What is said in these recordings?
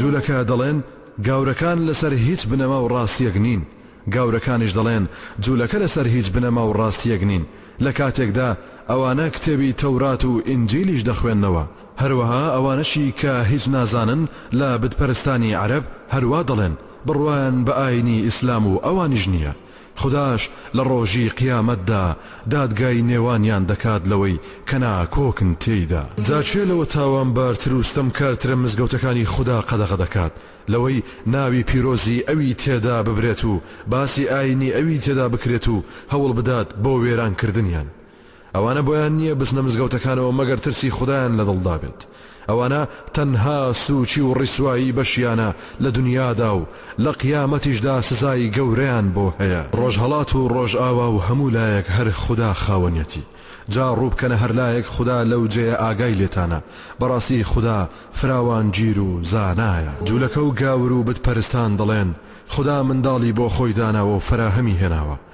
جولەکە دەڵێن گاورەکان لەسەر هیچ بنەما و ڕاستیەک نین، گاورەکانیش دەڵێن جولەکە لەسەر هیچ بنەما و ڕاستیەک نین، لە کاتێکدا ئەوانە کتێبی تەورات و ئینجیلیش دەخوێننەوە، هەروەها ئەوانەشی کە هیچ نازانن لە بتپەرستانی عەرەب هەروا دەڵێن، بڕوایان بە ئاینی ئیسلام و ئەوانیش نیە، خوداش لە ڕۆژی قیامەتدا دادگای نێوانیان دەکات لەوەی کە ناکۆکن تێیدا. جا کێ لەوە تاوانبارتر و ستەمکارترە مزگەوتەکانی خودا قەدەغە دەکات لەوەی ناوی پیرۆزی ئەوی تێدا ببرێت و باسی ئاینی ئەوی تێدا بکرێت و هەوڵبدات بۆ وێرانکردنیان، ئەوانە بۆیان نییە بچنە مزگەوتەکانەوە مەگەر ترسی خودایان لە دڵدا بێت، ئەوانە تەنها سووچی و ڕیسوایی بەشیانە لە دونیادا و لە قیامەتیشدا سزای گەورەیان بۆ هەیە. ڕۆژهەڵات و ڕۆژئاوا و هەموو لایەک هەر خودا خاوەنیەتی، جا ڕووبکەنە هەر لایەک خودا لەو جێیە ئاگای لێتانە، بەڕاستی خودا فراوانگیر و زانایە. جولەکە و گاور و بت پەرستان دەڵێن، خودا منداڵی بۆ خۆی داناوە و فەراهەمی هێناوە،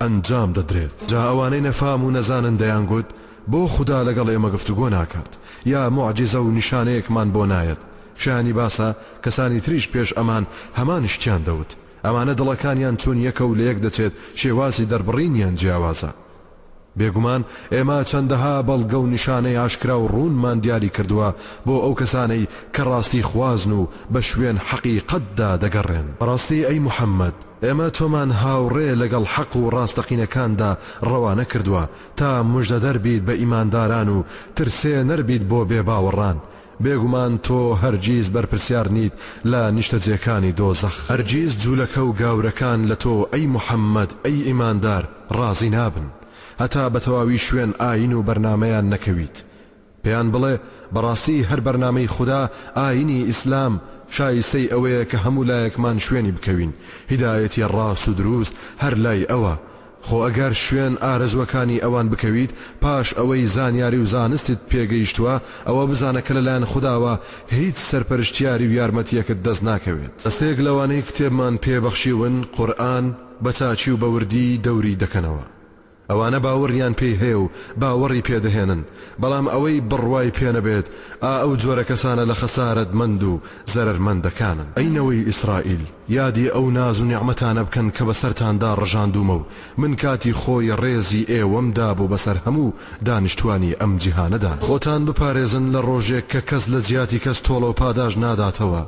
ئەنجام دەدرێت جا ئەوانەی نەفام و نەزانن دەیانگوت بۆ خودا لەگەڵ ئێمە گفتوگۆ ناکات یا موعجیزە و نیشانەیەکمان بۆ نایەت شایانی باسە کەسانی تریش پێش ئەمان هەمان شتیان دەوت ئەمانە دڵەکانیان چون یەکە و لەیەک دەچێت شێوازی دەربڕینیان جیاوازە بێگومان ئێمە چەندەها بەڵگە و نیشانەی ئاشکرا و ڕوونمان دیاری کردووە بۆ ئەو کەسانەی کە ڕاستی خوازن و بە شوێن حەقیقەتدا دەگەڕێن بەڕاستی ئەی محەمەد ئێمە تۆمان هاوڕێ لەگەڵ حەق و ڕاستەقینەکاندا ڕەوانە کردووە تا مژدەدەر بیت بە ئیمانداران و ترسێنەر بیت بۆ بێباوەڕان، بێگومان تۆ هەرگیز بەرپرسیار نیت لە نیشتەجێکانی دۆزەخ. هەرگیز جوولەکە و گاورەکان لە تۆ ئەی محەممەد ئەی ئیماندار ڕازی نابن هەتا بەتەواوی شوێن ئایین و بەرنامەیان نەکەویت، پێیان بڵێ، بەڕاستی هەر بەرنامەی خودا، ئاینی ئیسلام، شایستەی ئەوەیە کە هەموو لایەکمان شوێنی بکەوین، هیدایەتی ڕاست و دروست هەر لای ئەوە، خۆ ئەگەر شوێن ئارەزووەکانی ئەوان بکەویت پاش ئەوەی زانیاری و زانستت پێگەیشتووە ئەوە بزانە کە لەلایەن خوداوە هیچ سەرپەرشتیاری و یارمەتیەکت دەست ناکەوێت. دەستەیەک لەوانەی کتێبمان پێ بەخشیون، قورئان، بە چاکی و بە وردی دەوری دەکەنەوە. ئەوانە باوەڕیان پێی هەیە و باوەڕی پێ دەهێنن، بەڵام ئەوەی بڕوای پێ نەبێت، ئا ئەو جۆرە کەسانە لە خەسارەتمەند و زەرەرمەندەکانن. ئەی نەوەی ئیسرائیل، یادی ئەو ناز و نیعمەتانە بکەن کە بەسەرتاندا ڕژاندوومە و من کاتی خۆی ڕێزی ئێوەم دابوو بەسەر هەموو دانیشتووانی ئەم جیهانەدا. خۆتان بپارێزن لە ڕۆژێک کە کەس لە جیاتی کەس تۆڵە و پاداشت ناداتەوە،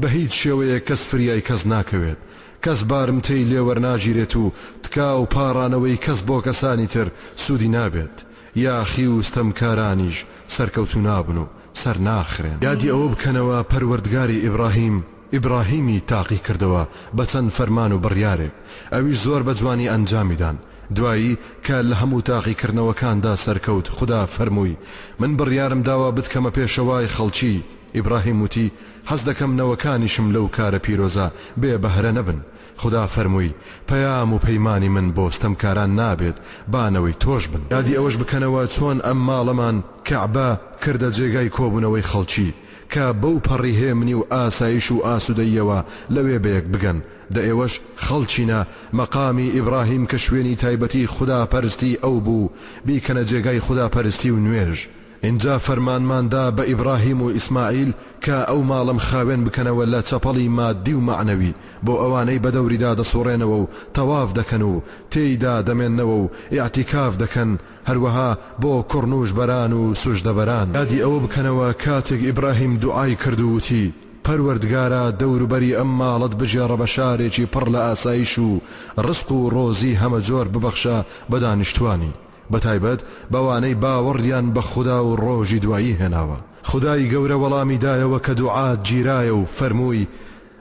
بە هیچ شێوەیەک کەس فریای کەس ناکەوێت، کەس بارمتەی لێ وەرناگیرێت و تکا و پاڕانەوەی کەس بۆ کەسانی تر سوودی نابێت، یاخی و ستەمکارانیش سەرکەوتوو نابن و سەرناخرێن. یادی ئەوە بکەنەوە پەروەردگاری ئیبڕاهیم ئیبڕاهیمی تاقی کردەوە بە چەند فەرمان و بڕیارێک، ئەویش زۆر بە جوانی ئەنجامی دان، دوایی کە لە هەموو تاقیکردنەوەکاندا سەرکەوت خودا فەرمووی من بڕیارم داوە بتکەمە پێشەوای خەڵکی، ئیبڕاهیم وتی حەز دەکەم نەوەکانیشم لەو کارە پیرۆزە بێ بەهرە نەبن. خودا فەرمووی، پەیام و پەیمانی من بۆ ستەمکاران نابێت، با نەوەی تۆش بن. یادی ئەوەش بکەنەوە چۆن ئەم ماڵەمان، کەعبە، کردە جێگای کۆبوونەوەی خەڵکی، کە بەو پەڕی هێمنی و ئاسایش و ئاسوودەییەوە لەوێ بەیەک بگەن، دە ئێوەش خەڵکینە، مەقامی ئیبراهیم کە شوێنی تایبەتی خودا پەرستی ئەو بوو، بیکەنە جێگای خودا پەرستی و نوێژ. ئینجا فەرمانمان دا بە ئیبراهیم و ئیسماعیل کە ئەو ماڵەم خاوێن بکەنەوە لە چەپەڵی مادی و مەعنەوی بۆ ئەوانەی بە دەوریدا دەسوڕێنەوە و تەواف دەکەن و تێیدا دەمێننەوە و ئیعتیکاف دەکەن هەروەها بۆ کوڕنوژبەران و سوژدەبەران یادی ئەوە بکەنەوە کاتێک ئیبراهیم دوعای کرد و وتی، پەروەردگارا دەوروبەری ئەم ماڵەت بگێڕە بە شارێکی پڕ لە ئاسایش و ڕزق و ڕۆزی هەمەجۆر ببەخشە بە دانیشتوانی. بەتایبەت بەوانەی باوەڕیان بە خودا و ڕۆژی دوایی هێناوە، خودای گەورە وەڵامی دایەوە کە دوعات گیرایە و فەرمووی،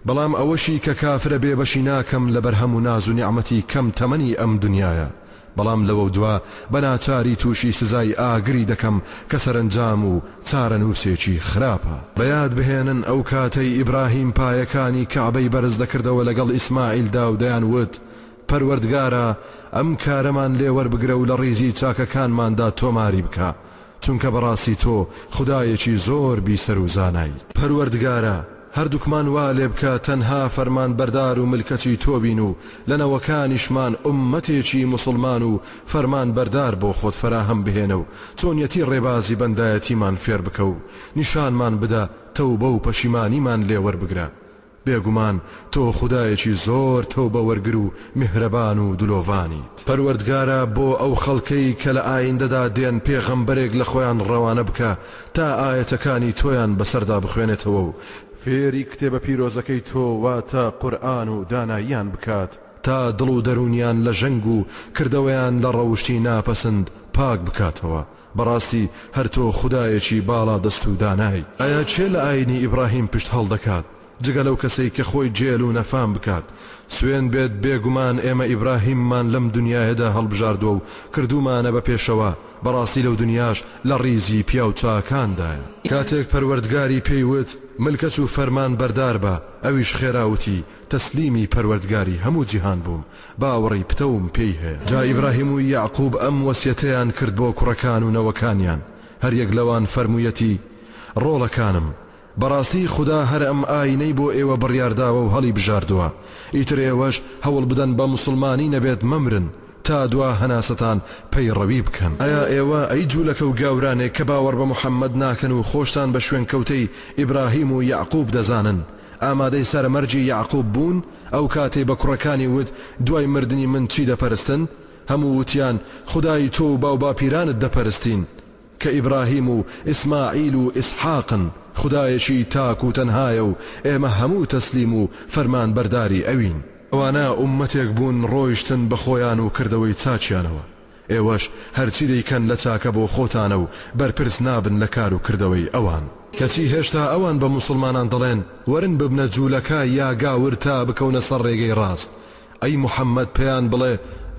بەڵام ئەوەشی کە کافرە بێبەشی ناکەم لە بەرهەم و ناز و نیعمەتی کەم تەمەنی ئەم دنیایە، بەڵام لەوەودوا بە ناچاری تووشی سزای ئاگری دەکەم کە سەرەنجام و چارەنووسێکی خراپە. بە یاد بهێنن ئەو کاتەی ئیبراهیم پایەکانی کەعبەی بەرز دەکردەوە لەگەڵ ئیسماعیلدا و دەیان وت، پەروەردگارا ئەم کارەمان لێ وەربگرە و لە ڕیزی چاکەکانماندا تۆماری بکە، چونکە بەڕاستی تۆ خودایەکی زۆر بیسەر و زانای. پەروەردگارا هەردووکمان وا لێ بکە تەنها فەرمانبەردار و ملکەچی تۆ بین و لە نەوەکانیشمان ئوممەتێکی موسڵمان و فەرمانبەردار بۆ خۆت فەراهەم بهێنە و چۆنیەتی ڕێبازی بەندایەتیمان فێر بکە و نیشانمان بدە تەوبە و پەشیمانیمان لێ وەربگرە بێگومان تۆ خودایەکی زۆر تەوبە وەرگر و میهرەبان و دلۆڤانیت. پەروەردگارا بۆ ئەو خەڵکەی کە لە ئایندەدا دێن پێغەمبەرێک لە خۆیان ڕەوانە بکە تا ئایەتەکانی تۆیان بەسەردا بخوێنێتەوە و فێری کتێبە پیرۆزەکەی تۆ واتە قورئان و داناییان بکات تا دڵ و دەروونیان لە ژەنگ و کردەوەیان لە ڕەوشتی ناپەسند پاک بکاتەوە. بەڕاستی هەر تۆ خودایەکی باڵا دەست و دانای. ئایا کێ لە ئاینی ئیبڕاهیم پشت هەڵدەکات جگە لەو کەسەی کە خۆی جێل و نەفام بکات، سوێن بێت بێگومان ئێمە ئیبڕاهیممان لەم دونیایەدا هەڵبژاردوە و کردومانە بە پێشەوا، بەڕاستی لەو دونیاش لە ڕیزی پیاو چاکاندایە. کاتێک پەروەردگاری پێی وت ملکەچ و فەرمان بەردار بە، ئەویش خێرا وتی، تەسلیمی پەروەردگاری هەموو جیهان بووم، باوەڕی پتەوم پێی هەیە. جا ئیبراهیم و یەعقوب ئەم وەسیەتەیان کرد بۆ کوڕەکان و نەوەکانیان، هەریەک لەوان فەرموویەتی، ڕۆڵەکانم، بەڕاستی خودا هەر ئەم ئاینەی بۆ ئێوە بڕیارداوە و هەڵیبژاردووە، ئیتر ئێوەش هەوڵبدەن بە موسڵمانی نەبێت مەمرن تا دوا هەناسەتان پەیڕەوی بکەن. ئایا ئێوە، ئەی جوولەکە و گاورانێک کە باوەڕ بە محەممەد ناکەن و خۆشتان بە شوێنکەوتەی ئیبراهیم و یەعقوب دەزانن، ئامادەی سەرە مەرگی یەعقوب بوون، ئەو کاتەی بە کوڕەکانی وت دوای مردنی من چی دەپەرستن؟ هەموو وتیان خودای تۆ و باو باپیرانت دەپەرستین، کە ئیبراهیم و ئیسماعیل و ئیسحاقن، خودایەکی تاک و تەنهایە و ئێمە هەموو تەسلیم و فەرمان بەرداری ئەوین. ئەوانە ئوممەتێک بوون ڕۆیشتن بە خۆیان و کردەوەی چاکیانەوە. ئێوەش هەرچی دەیکەن لە چاکە بۆ خۆتانە و بەرپرس نابن لە کار و کردەوەی ئەوان. کەچی هێشتا ئەوان بە موسڵمانان دەڵێن، وەرن ببنە جوولەکە یا گاور تا بکەونە سەر ڕێگەی ڕاست. ئەی موحەممەد پێیان بڵێ،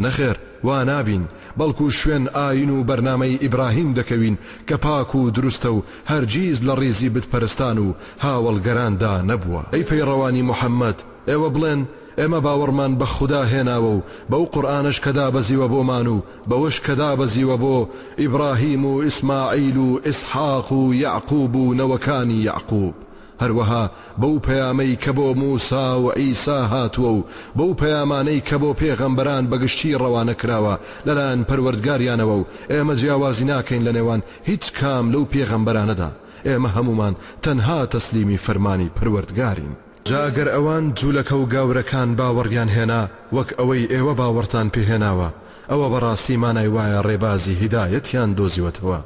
نەخێر، وا نابین، بەڵکو شوێن ئایین و بەرنامەی ئیبراهیم دەکەوین کە پاک و دروستە و هەرگیز لە ڕیزی بتپەرستان و هاوەڵگەراندا نەبووە. ئەی پەیڕەوانی موحەممەد، ئێوە بڵێن، ئێمە باوەڕمان بە خودا هێناوە و بەو قورئانەش کە دابەزیوە بۆمان و بەوەش کە دابەزیوە بۆ، ئیبراهیم و ئیسماعیل و ئیسحاق و یەعقوب و نەوەکانی یەعقوب، هەروەها بەو پەیامەی کە بۆ موسا و عیسا هاتووە و بەو پەیامانەی کە بۆ پێغەمبەران بە گشتی ڕەوانە کراوە لەلایەن پەروەردگاریانەوە و ئێمە جیاوازی ناکەین لە نێوان هیچ کام لەو پێغەمبەرانەدا، ئێمە هەموومان تەنها تەسلیمی فەرمانی پەروەردگارین. جا گەر ئەوان جولەکە و گاورەکان باوەڕیان هێنا وەک ئەوەی ئێوە باوەڕتان پێ هێناوە ئەوە بەڕاستی مانای وایە ڕێبازی هیدایەتیان دۆزیوەتەوە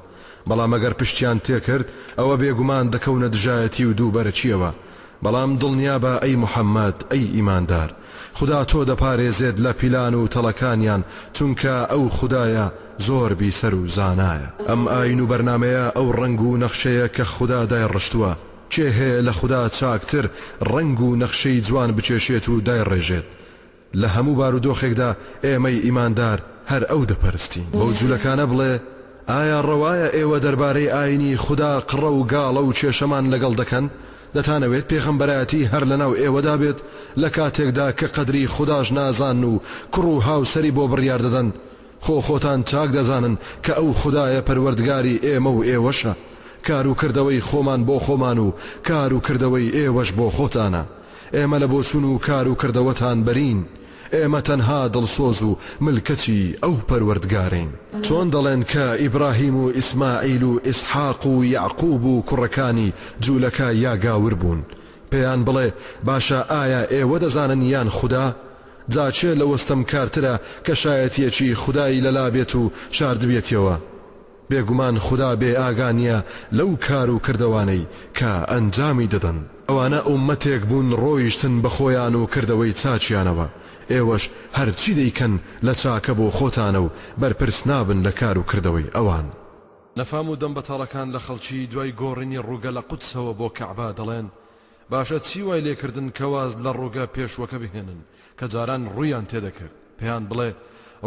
بەڵام ئەگەر پشتیان تێکرد ئەوە بێگومان دەکەونە دژایەتی و دووبەرەکیەوە بەڵام دڵنیابە ئەی محمد ئەی ئیماندار خودا تۆ دەپارێزێت لە پیلان و تەڵەکانیان چونکە ئەو خودایە زۆر بیسەر و زانایە. ئەم ئاین و بەرنامەیە ئەو ڕەنگ و نەخشەیە کە خودا دایڕشتووە، کێ هەیە لە خودا چاکتر ڕەنگ و نەخشەی جوان بکێشێت و دایڕێژێت؟ لە هەموو بارودۆخێکدا ئێمەی ئیماندار هەر ئەو دەپەرستین. بەو جولەکانە بڵێ، ئایا ڕەوایە ئێوە دەربارەی ئاینی خودا قڕە و گاڵە و کێشەمان لەگەڵ دەکەن؟ دەتانەوێت پێغەمبەرایەتی هەر لەناو ئێوەدا بێت لە کاتێکدا کە قەدری خوداش نازانن و کوڕ و هاوسەری بۆ بڕیار دەدەن؟ خۆ خۆتان چاک دەزانن کە ئەو خودایە پەروەردگاری ئێمە و ئێوەشە، کار و کردەوەی خۆمان بۆ خۆمان و کار و کردەوەی ئێوەش بۆ خۆتانە، ئێمە لە بۆچوون و کار و کردەوەتان بەرین، ئێمە تەنها دڵسۆز و ملکەچی ئەو پەروەردگارەین. چۆن دەڵێن کە ئیبراهیم و ئیسماعیل و ئیسحاق و یەعقوب و کوڕەکانی جوولەکە یا گاور بوون، پێیان بڵێ، باشە ئایا ئێوە دەزانن یان خودا؟ جا چێ لەوە ستەمکارترە کە شایەتیەکی خودای لەلا بێت و شاردبێتیەوە؟ بێگومان خودا بێ ئاگا نیە لەو کار و کردەوانەی کە ئەنجامی دەدەن. ئەوانە ئوممەتێک بوون ڕۆیشتن بە خۆیان و کردەوەی چاکیانەوە، ئێوەش هەرچی دەیکەن لە چاکە بۆ خۆتانە و بەرپرس نابن لە کار و کردەوەی ئەوان. نەفام و دەم بەتاڵەکان لە خەڵکی دوای گۆڕینی ڕووگە لە قودسەوە بۆ کەعبە دەڵێن، باشە چی وای لێکردن کە واز لە ڕووگە پێشووەکە بهێنن کە جاران ڕوویان تێدەکرد پێیان بڵێ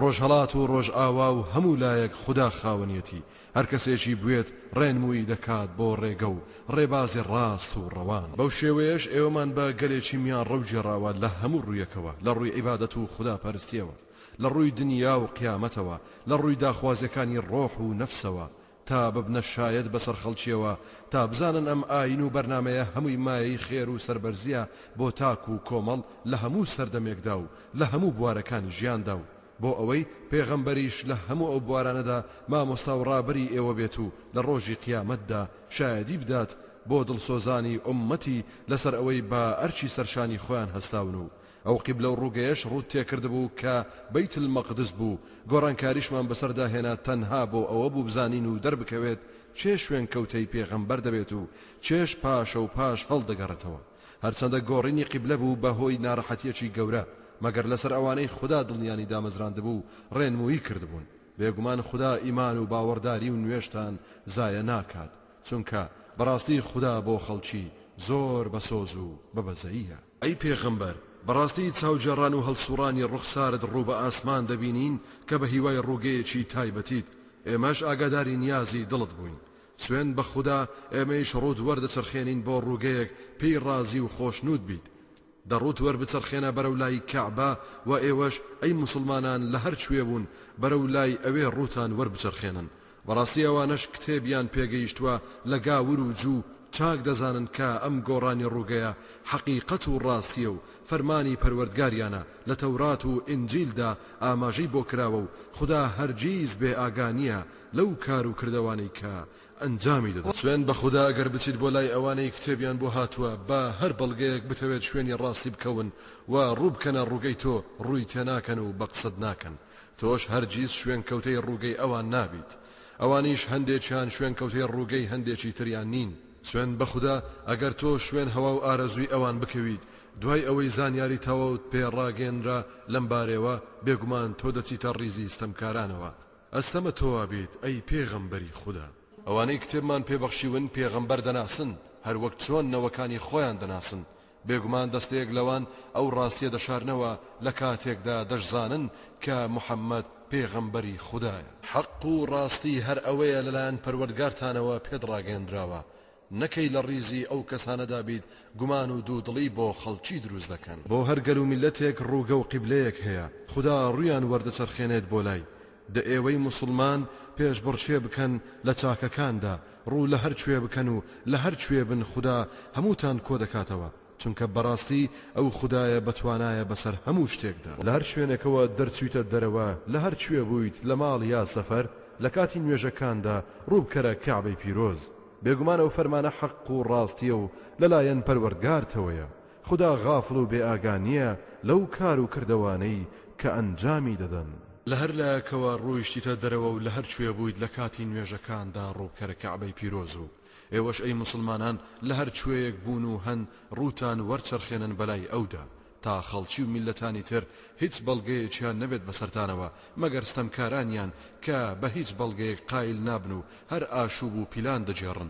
ڕۆژهەڵات و ڕۆژئاوا و هەموو لایەک خودا خاوەنیەتی هەر کەسێکی بوێت ڕێنموویی دەکات بۆ ڕێگە و ڕێبازی ڕاست و ڕەوان بەو شێوەیەش ئێوەمان بە گەلێکی میانڕەو گێڕاوە لە هەموو ڕوویەکەوە لە ڕووی عیبادەت و خودا پەرستیەوە لە ڕووی دنیا و قیامەتەوە لە ڕووی داخوازیەکانی ڕۆح و نەفسەوە تا ببنە شایەد بەسەر خەڵکیەوە تا بزانن ئەم ئاین و بەرنامەیە هەمووی مایەی خێر و سەربەرزیە بۆ تاک و کۆمەڵ لە هەموو سەردەمێکدا و لە هەموو بوارەکانی ژیاندا و بۆ ئەوەی پێغەمبەریش لە هەموو ئەو بوارانەدا مامۆستا و ڕابەری ئێوە بێت و لە ڕۆژی قیامەتدا شایەدی بدات بۆ دڵسۆزانی ئۆممەتی لەسەر ئەوەی بە ئەرکی سەرشانی خۆیان هەستاون و ئەو قیبلە و ڕووگەیەش ڕووت تێکردبوو کە بەیت المقدس بوو، گۆڕانکاریشمان بەسەردا هێنا تەنها بۆ ئەوە بوو بزانین و دەربکەوێت کێ شوێنکەوتەی پێغەمبەر دەبێت و کێش پاشەو پاش هەڵدەگەڕێتەوە، هەرچەندە گۆڕینی قیبلە بوو بە هۆی ناڕەحەتیەکی گەورە، مەگەر لەسەر ئەوانەی خودا دڵنیانی دامەزراندبوو و ڕێنمووی کردبوون، بێگومان خودا ئیمان و باوەڕداری و نوێژتان زایە ناکات، چونکە بەڕاستی خودا بۆ خەڵکی زۆر بە سۆز و بە بەزەییە. ئەی پێغەمبەر، بەڕاستی چاوگێڕان و هەڵسوڕانی ڕوخسارت ڕوو بە ئاسمان دەبینین کە بە هیوای ڕووگەیەکی تایبەتیت، ئێمەش ئاگاداری نیازی دڵت بووین، سوێند بە خودا ئێمەیش ڕووت وەردەچەرخێنین بۆ ڕووگەیەک پێی ڕازی و خۆشنوود بیت، دە ڕووت وەربچەرخێنە بەرەو لای کەعبە، وە ئێوەش ئەی موسڵمانان لە هەر کوێ بوون بەرەو لای ئەوێ ڕووتان وەربچەرخێنن، بەڕاستی ئەوانەش کتێبیان پێگەیشتوە لە گاور و جوو چاک دەزانن کە ئەم گۆڕانی ڕووگەیە حەقیقەت و ڕاستیە و فەرمانی پەروەردگاریانە لە تەورات و ئینجیلدا ئاماژەی بۆ کراوە و خودا هەرگیز بێ ئاگا نیە لەو کار و کردەوانەی کە ئەنجامی دەدەن. سوێند بە خودا ئەگەر بچیت بۆ لای ئەوانەی کتێبیان بۆ هاتوە بە هەر بەڵگەیەک بتەوێت شوێنی ڕاستی بکەون و ڕوو بکەنە ڕووگەی تۆ ڕووی تێناکەن و بە قسەت ناکەن. تۆش هەرگیز شوێنکەوتەی ڕووگەی ئەوان نابیت ئەوانیش هەندێکیان شوێنکەوتەی ڕووگەی هەندێکی تریان نین، سوێند بە خودا ئەگەر تۆ شوێن هەوا و ئارەزووی ئەوان بکەویت دوای ئەوەی زانیاری تەواوت پێ ڕاگەیەنرا لەم بارەیەوە بێگومان تۆ دەچیتە ڕیزی ستەمکارانەوە ئەستەمە تۆوابیت ئەی پێغەمبەری خودا. ئەوانەی کتێبمان پێ بەخشیون پێغەمبەر دەناسن هەروەک چۆن نەوەکانی خۆیان دەناسن بێگومان دەستەیەک لەوان ئەو ڕاستیە دەشارنەوە لە کاتێکدا دەشزانن کە محەمەد پێغەمبەری خودایە. حەق و ڕاستی هەر ئەوەیە لەلایەن پەروەردگارتانەوە پێت ڕاگەیەندراوە، نەکەی لە ڕیزی ئەو کەسانەدا بیت گومان و دوودڵی بۆ خەڵکی دروست دەکەن. بۆ هەر گەل و میللەتێک ڕووگە و قیبلەیەک هەیە خودا ڕوویان وەردەچەرخێنێت بۆ لای، دە ئێوەی موسڵمان پێشبڕکێ بکەن لە چاکەکاندا، ڕوو لە هەر کوێ بکەن و لە هەر کوێ بن خودا هەمووتان کۆ دەکاتەوە، چونکە بەڕاستی ئەو خودایە بەتوانایە بەسەر هەموو شتێکدا. لە هەر شوێنێکەوە دەرچوویتە دەرەوە، لە هەر کوێ بوویت لە ماڵ یا سەفەر، لە کاتی نوێژەکاندا ڕوو بکەرە کەعبەی پیرۆز. بێگومان ئەو فەرمانە حەق و ڕاستییە و لەلایەن پەروەردگارتەوەیە، خودا غافڵ و بێ ئاگا نیە لەو کار و کردەوانەی کە ئەنجامی دەدەن. لە هەر لایەکەوە ڕۆیشتیتە دەرەوە و لە هەر کوێ بوویت لە کاتی نوێژەکاندا ڕوو بکەرە کەعبەی پیرۆز و ئێوەش ئەی موسڵمانان لە هەر کوێیەک بوون و هەن ڕووتان وەرچەرخێنن بەلای ئەودا تا خەڵکی و میللەتانی تر هیچ بەڵگەیەکیان نەبێت بەسەرتانەوە مەگەر ستەمکارانیان کە بە هیچ بەڵگەیەک قایل نابن و هەر ئاشووب و پیلان دەگێڕن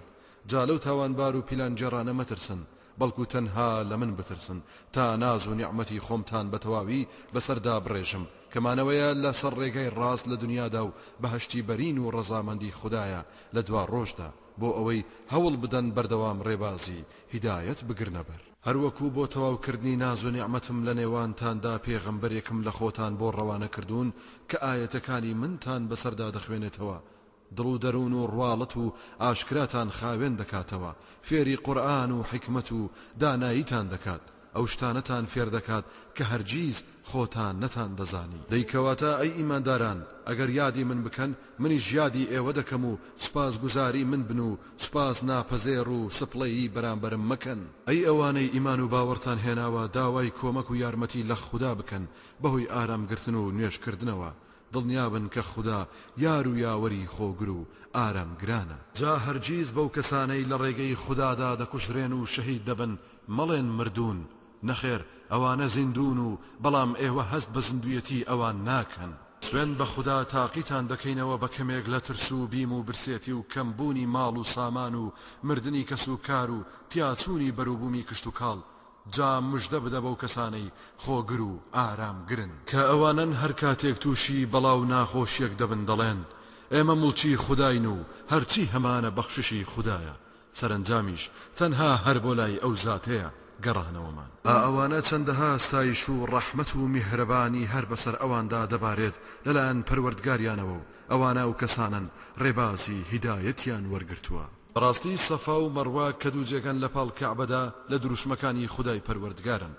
جا لەو تاوانبار و پیلانگێڕانە مەترسن بەڵکو تەنها لە من بترسن تا ناز و نیعمەتی خۆمتان بە تەواوی بەسەردا بڕێژم، کە مانەوەیە لە سەر ڕێگای ڕاست لە دونیادا و بەهەشتی بەرین و ڕەزامەندی خودایە لە دواڕۆژدا، بۆ ئەوەی هەوڵ بدەن بەردەوام ڕێبازی هیدایەت بگرنەبەر. هەر وەکو بۆ تەواو کردنی ناز و نیعمەتم لە نێوانتاندا پێغەمبەرێکم لە خۆتان بۆ ڕەوانە کردوون کە ئایەتەکانی منتان بەسەردا دەخوێنێتەوە، دڵ و دەروون و ڕواڵەت و ئاشکراتان خاوێن دەکاتەوە، فێری قورئان و حیکمەت و داناییتان دەکات، ئەو شتانەتان فێر دەکات کە هەرگیز خۆتان نەتان دەزانی. دەی کەواتە ئەی ئیمانداران ئەگەر یادی من بکەن منیش یادی ئێوە دەکەم و سوپاسگوزاری من بن و سوپاس ناپەزێر و سپڵەیی بەرامبەرم مەکەن. ئەی ئەوانەی ئیمان و باوەڕتان هێناوە داوای کۆمەک و یارمەتی لە خودا بکەن بەهۆی ئارامگرتن و نوێژکردنەوە، دڵنیابن کە خودا یار و یاوەری خۆگر و ئارامگرانە. جا هەرگیز بەو کەسانەی لە ڕێگەی خودادا دەکوژرێن و شەهید دەبن مەڵێن مردوون، نەخێر ئەوانە زیندوون و بەڵام ئێوە هەست بە زیندوویەتی ئەوان ناکەن. سوێند بە خودا تاقیتان دەکەینەوە بە کەمێک لە ترس و بیم و برسێتی و کەمبوونی ماڵ و سامان و مردنی کەس و کار و تیاچوونی بەروبوومی کشتوکاڵ، جا مژدە بدە بەو کەسانەی خۆگر و ئارامگرن، کە ئەوانەن هەر کاتێک تووشی بەڵا و ناخۆشیەک دەبن دەڵێن، ئێمە موڵکی خوداین و هەرچی هەمانە بەخششی خودایە، سەرەنجامیش تەنها هەر بۆ لای ئەو زاتەیە گەڕانەوەمان. ئا ئەوانە چەندەها ستایش و ڕەحمەت و میهرەبانی هەر بەسەر ئەواندا دەبارێت لەلایەن پەروەردگاریانەوە و ئەوانە ئەو کەسانەن ڕێبازی هیدایەتیان وەرگرتووە. بەڕاستی سەفا و مەڕوا کە دوو جێگەن لە پاڵ کەعبەدا لە دروشمەکانی خودای پەروەردگارن،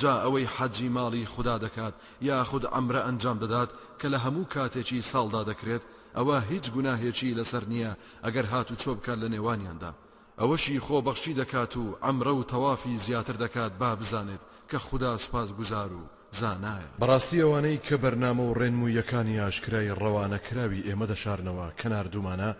جا ئەوەی حەجی ماڵی خودا دەکات یاخود عەمرە ئەنجام دەدات کە لە هەموو کاتێکی ساڵدا دەکرێت ئەوە هیچ گوناهێکی لەسەر نییە ئەگەر هاتوچۆ بکات لە نێوانیاندا ئەوەشی خۆبەخشی دەکات و عەمرە و تەوافی زیاتر دەکات با بزانێت کە خودا سوپاسگوزار و زانایە. بەڕاستی ئەوانەی کە بەرنامە و ڕێنموویەکانی ئاشکرای ڕەوانەکراوی ئێمە دەشارنەوە کە ناردوومانە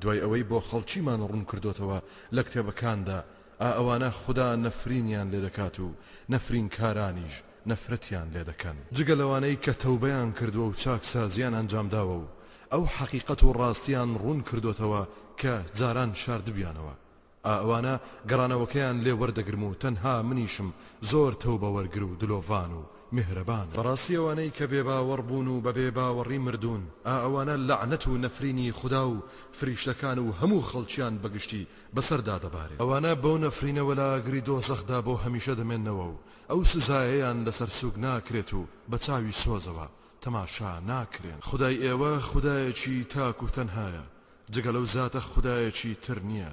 دوای ئەوەی بۆ خەڵکیمان ڕوون کردۆتەوە لە کتێبەکاندا ئا ئەوانە خودا نەفرینیان لێ دەکات و نەفرینکارانیش نەفرەتیان لێ دەکەن جگە لەوانەی کە تەوبەیان کردوە و چاکسازیان ئەنجام داوە و ئەو حەقیقەت و ڕاستیان ڕوون کردۆتەوە کە جاران شاردبیانەوە ئەوانە گەڕانەوەکەیان لێ وەردەگرم و تەنها منیشم زۆر تەوبە وەرگر و دلۆڤان و میهرەبانم. بەڕاستی ئەوانەی کە بێ باوەڕ بوون و بە بێ باوەڕی مردوون، ئەوانە لەعنەت و نەفرینی خودا و فریشتەکان و هەموو خەڵکیان بە گشتی بەسەردا دەبارێت. ئەوانە بەو نەفرینەوە لە ئاگری دۆزەخدا بۆ هەمیشە دەمێنەوە و ئەو سزایەیان لەسەر سووک ناکرێت و بە چاوی سۆزەوە تەماشا ناکرێن. خودای ئێوە خودایەکی تاک و تەنهایە، جگە لەو زاتە خودایەکی تر نییە،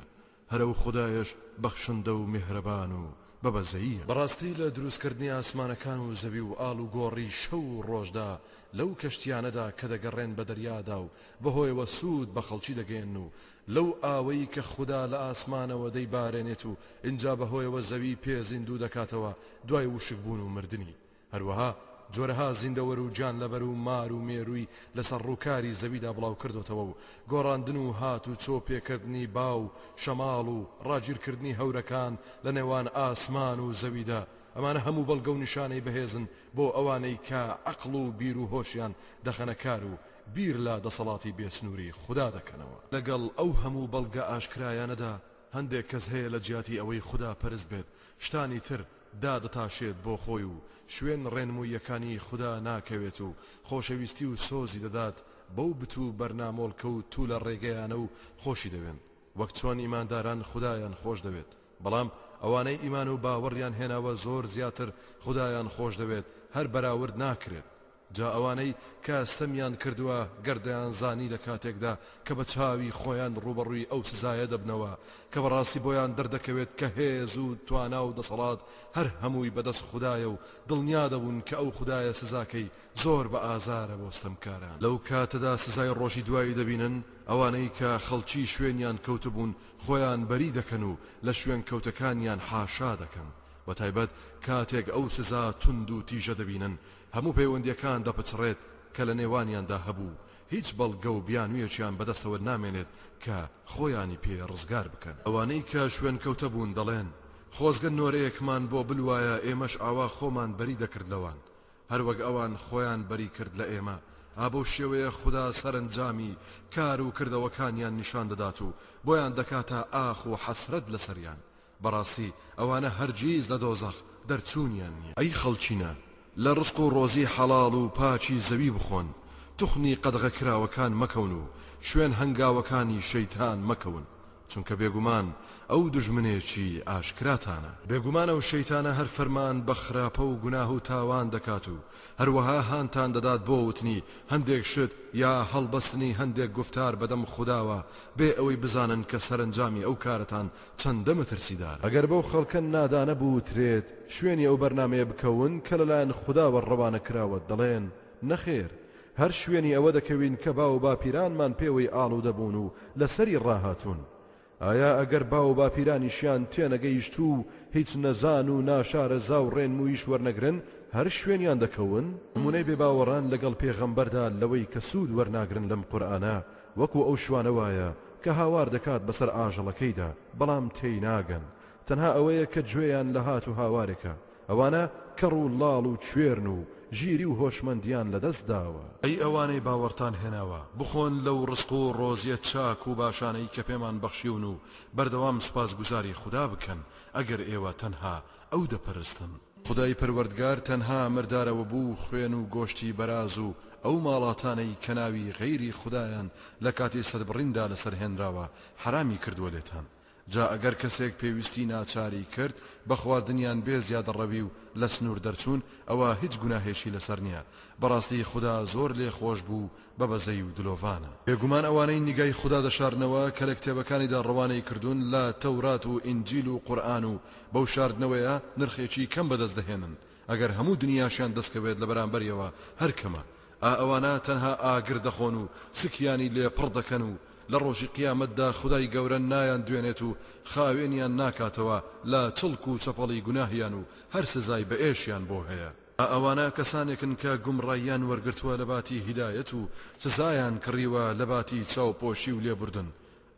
هەر ئەو خودایەش بەخشندە و میهرەبان و بە بەزەییە. بەڕاستی لە دروستکردنی ئاسمانەکان و زەوی و ئاڵوگۆڕی شەو و ڕۆژدا، لەو کەشتییانەدا کە دەگەڕێن بە دەریادا و بەهۆیەوە سوود بە خەڵکی دەگەیەنن و لەو ئاوەی کە خودا لە ئاسمانەوە دەیبارێنێت و ئینجا بەهۆیەوە زەوی پێ زیندوو دەکاتەوە دوای وشکبوون و مردنی هەروەها جۆرەها زیندەوەر و گیانلەبەر و مار و مێرووی لەسەر ڕووکاری زەویدا بڵاوکردۆتەوە و گۆڕاندن و هاتوچۆ پێکردنی با و شەماڵ و ڕاگیرکردنی هەورەکان لە نێوان ئاسمان و زەویدا ئەمانە هەموو بەڵگە و نیشانەی بەهێزن بۆ ئەوانەی کە عەقڵ و بیر و هۆشیان دەخەنە کار و بیر لە دەسەڵاتی بێسنووری خودا دەکەنەوە. لەگەڵ ئەو هەموو بەڵگە ئاشکرایانەدا هەندێک کەس هەیە لەجیاتی ئەوەی خودا پەرست بێت شتانی تر دادەتاشێت بۆ خۆی و شوێن ڕێنموویەکانی خودا ناکەوێت و خۆشەویستی و سۆزی دەدات بەو بت و بەرنامۆڵکە و تولە ڕێگەیانە و خۆشی دەوێن وەک چۆن ئیمانداران خودایان خۆش دەوێت بەڵام ئەوانەی ئیمان و باوەڕیان هێناوە زۆر زیاتر خودایان خۆش دەوێت هەر بەراورد ناکرێت جا ئەوانەی کە ستەمیان کردووە گەر دەیانزانی لە کاتێکدا کە بە چاوی خۆیان ڕووبەڕووی ئەو سزایە دەبنەوە کە بەڕاستی بۆیان دەردەکەوێت کە هێز و توانا و دەسەڵات هەر هەمووی بە دەست خودایە و دڵنیا دەبوون کە ئەو خودایە سزاکەی زۆر بە ئازارە بۆ ستەمکاران. لەو کاتەدا سزای ڕۆژی دوایی دەبینن، ئەوانەی کە خەڵکی شوێنیان کەوتبوون خۆیان بەری دەکەن و لە شوێنکەوتەکانیان حاشا دەکەن، بەتایبەت کاتێک ئەو سزا توند و تیژە دەبینن هەموو پەیوەندییەکان دەپچڕێت کە لە نێوانیاندا هەبوو، هیچ بەڵگە و بیانوویەکیان بەدەستەوە نامێنێت کە خۆیانی پێ ڕزگار بکەن. ئەوانەی کە شوێنکەوتە بوون دەڵێن، خۆزگە نۆرەیەکمان بۆ بلوایە ئێمەش ئاوا خۆمان بەری دەکرد لەوان، هەر وەک ئەوان خۆیان بەری کرد لە ئێمە، ئا بەو شێوەیە خودا سەرەنجامی کار و کردەوەکانیان نیشان دەدات و بۆیان دەکاتە ئاخ و حەسرەت لەسەریان، بەڕاستی ئەوانە هەرگیز لە دۆزەخ دەرچوونیان نیە. ئەی خەڵکینە لە ڕزق و ڕۆزی حەڵاڵ و پاکی زەوی بخۆن، توخنی قەدەغە کراوەکان مەکەون و شوێن هەنگاوەکانی شەیتان مەکەون، چونکە بێگومان ئەو دوژمنێکی ئاشکراتانە. بێگومان ئەو شەیتانە هەر فەرمان بە خراپە و گوناه و تاوان دەکات و هەروەها هانتان دەدات بۆ وتنی هەندێک شت یا هەڵبەستنی هەندێک گوفتار بەدەم خوداوە بێ ئەوەی بزانن کە سەرەنجامی ئەو کارەتان چەندە مەترسیدارە گەر بەو خەڵکە نادانە بوترێت شوێنی ئەو بەرنامەیە بکەون کە لەلایەن خوداوە ڕەوانە کراوە دەڵێن نەخێر هەر شوێنی ئەوە دەکەوین کە باو باپیرانمان پێوەی ئاڵودە بوون و لەسەری ڕاهاتوون ئایا ئەگەر باو باپیرانیشیان تێنەگەیشتوو و هیچ نەزان و ناشارەزا و ڕێنموویش وەرنەگرن هەر شوێنیان دەکەون؟ نمونەی بێباوەڕان لەگەڵ پێغەمبەردا لەوەی کە سوود وەرناگرن لەم قورئانە وەکو ئەو شوانە وایە کە هاوار دەکات بەسەر ئاژەڵەکەیدا، بەڵام تێیناگەن، تەنها ئەوەیە کە گوێیان لە هات و هاوارێکە، ئەوانە کەڕ و ڵاڵ و کوێرن و ژیری و هۆشمەندیان لەدەست داوە. ئەی ئەوانەی باوەڕتان هێناوە، بخۆن لەو ڕزق و ڕۆزییە چاک و باشانەی کە پێمان بەخشیون و بەردەوام سوپاسگوزاری خودا بکەن، ئەگەر ئێوە تەنها ئەو دەپەرستن. خودای پەروەردگار تەنها مردارەوە بوو خوێن و گۆشتی بەراز و ئەو ماڵاتانەی کە ناوی غەیری خودایان لە کاتی سەربڕیندا لەسەر هێنراوە حەرامی کردووە لێتان جا ئەگەر کەسێک پێویستی ناچاری کرد بە خواردنیان بێ زیادەڕەوی و لە سنوور دەرچوون ئەوا هیچ گوناهێکی لەسەر نیە بەڕاستی خودا زۆر لێخۆش بوو بە بەزەی و دلۆڤانە. بێگومان ئەوانەی نیگای خودا دەشارنەوە کە لە کتێبەکانیدا ڕەوانەی کردوون لە، تەورات و ئینجیل و قورئان، و بەو شاردنەوەیە نرخێکی کەم بەدەست دەهێنن ئەگەر هەموو دنیاشیان دەستکەوێت لە بەرامبەریەوە هەر کەمە ئا ئەوانە تەنها ئاگر دەخۆن و سکیانی لێ پڕ دەکەن و لە ڕۆژی قیامەتدا خودای گەورە نایان دوێنێت و خاوێنیان ناکاتەوە لە چڵک و چەپەڵی گوناهیان و هەر سزای بەئێشیان بۆ هەیە. ئا ئەوانە کەسانێکن کە گومڕاییان وەرگرتووە لە باتی هیدایەت و سزایان کڕیوە لە باتی چاوپۆشی و لێبوردن،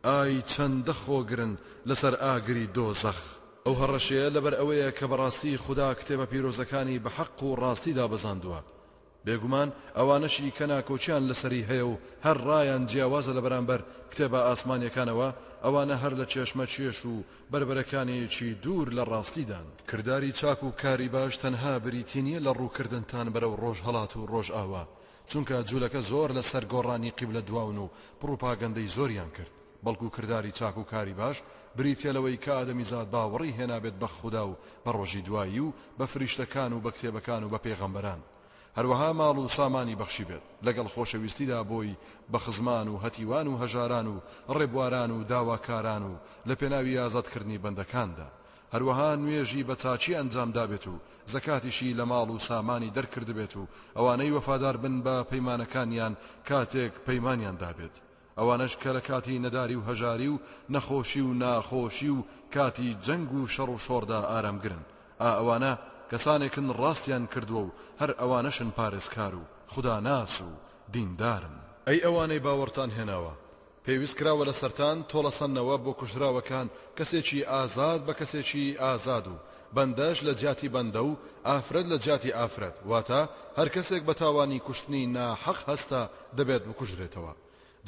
ئای چەندە خۆگرن لەسەر ئاگری دۆزەخ. ئەو هەڕەشەیە لەبەر ئەوەیە کە بەڕاستی خودا کتێبە پیرۆزەکانی بە حەق و ڕاستی دابەزاندووە، بێگومان ئەوانەشی کە ناکۆکیان لەسەری هەیە و هەر ڕایان جیاوازە لە بەرامبەر کتێبە ئاسمانیەکانەوە ئەوانە هەر لە چێشمە چێش و بەربەرەکانێکی دوور لە ڕاستیدان. کرداری چاک و کاری باش تەنها بریتی نیە لە ڕووکردنتان بەرەو ڕۆژهەڵات و ڕۆژئاوا، چونکە جولەکە زۆر لەسەر گۆڕانی قیبلە دواون و پڕوپاگەندەی زۆریان کرد، بەڵکو کرداری چاک و کاری باش بریتیە لەوەی کە ئادەمیزاد باوەڕی هێنابێت بە خودا و بە ڕۆژی دوایی و بە فریشتەکان و بە کتێبەکان و بە پێغەمبەران هەروەها ماڵ و سامانی بەخشیبێت لەگەڵ خۆشەویستیدا بۆی بە خزمان و هەتیوان و هەژاران و ڕێبواران و داواکاران و لە پێناوی ئازادکردنی بەندەکاندا هەروەها نوێژی بە چاکی ئەنجام دابێت و زەکاتیشی لە ماڵ و سامانی دەرکردبێت و ئەوانەی وەفادار بن بە پەیمانەکانیان کاتێک پەیمانیان دابێت ئەوانەش کە لە کاتی نەداری و هەژاری و نەخۆشی و ناخۆشی و کاتی جەنگ و شەڕ و شۆڕدا ئارامگرن، ئا ئەوانە کەسانێکن ڕاستیان کردووە و هەر ئەوانەشن پارێزکار و خوداناس و دیندارن. ئەی ئەوانەی باوەڕتان هێناوە، پێویست کراوە لەسەرتان تۆڵەسەندنەوە بۆ کوژراوەکان، کەسێکی ئازاد بە کەسێکی ئازاد و بەندەش لە جیاتی بەندە و ئافرەت لە جیاتی ئافرەت، واتە هەر کەسێک بە تاوانی کوشتنی ناحەق هەستا دەبێت بکوژرێتەوە